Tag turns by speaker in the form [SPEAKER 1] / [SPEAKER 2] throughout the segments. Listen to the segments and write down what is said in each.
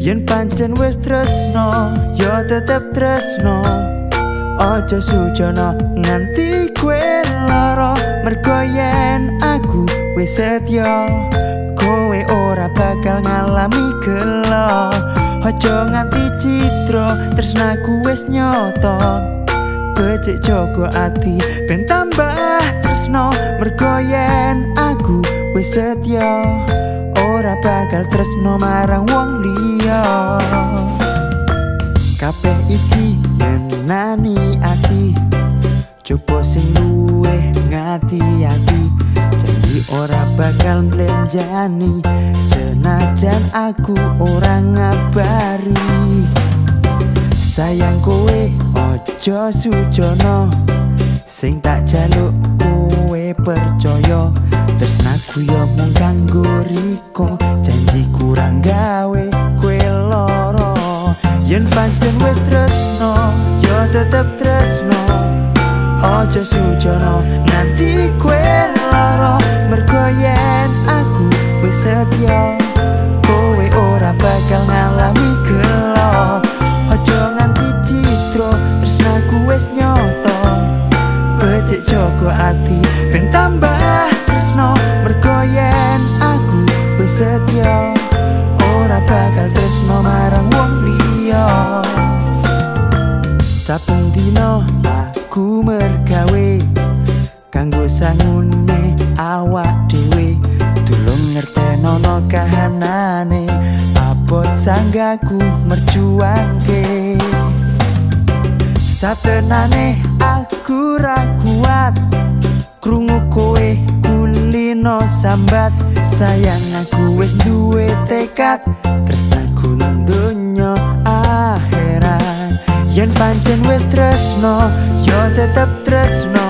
[SPEAKER 1] yen pancen wis tresno yo tetep tresno. Ojo sujono nganti kue loro mergo yen aku wis setyo kowe ora bakal ngalami gelo ojo nganti citro tresnaku wis nyoto becik jogo ati ben tambah tresno. Mergo yen aku wis setyo ora bakal tresno marang wong liya kabeh iki nani ati. Coba sing luwe ngati-ati. Janji ora bakal mlenjani. Senajan aku ora ngabari. Sayang kowe ojo sujono. Sing tak jaluk kowe percaya tresnaku yo mung kanggo riko. Janji kurang gawe kowe loro yen pancen wis tresno yo tetep tresno. Ojo sujono nanti kowe loro mergo yen aku wis setyo kowe ora bakal ngalami gelo ojo nganti citro tresnaku wis nyoto becik jogo ati ben tambah tresno mergo yen aku wis setyo ora bakal tresno marang wong liya. Saben dina aku mergawe kanggo sangune awak dhewe. Tulung ngertenono kahanane abot sanggaku merjuangke. Satenane aku ra kuat krungu kulino sambat. Sayang aku wis duwe tekad tresnaku donya akhirat. Yen pancen wis tresno yo tetep tresno.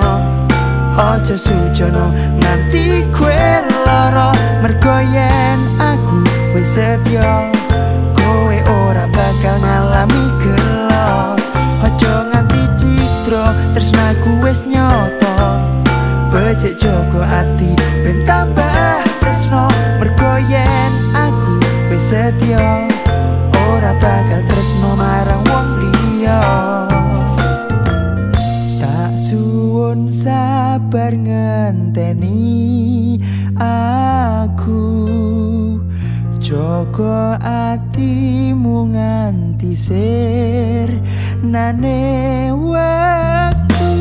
[SPEAKER 1] Ojo sujono nanti kue loro mergo yen aku wis setyo kowe ora bakal ngalami gelo ojo nganti citro tresnaku wis nyoto becik jogo ati jaga atimu nganti sir nane waktu.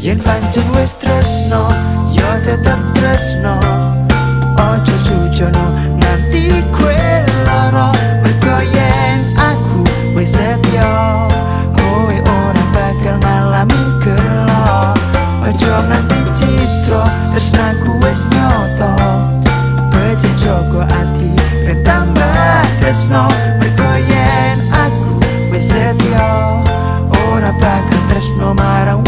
[SPEAKER 1] Yen pancen wis tresno yo tetep tresno. Ojo sujono nanti kue lara. Mergo yen aku wis setyo kowe ora bakal ngalami kelo ojo nganti citro tresnaku wis nyoto tresno Mergo yen aku Wesetio Ora bakal tresno marang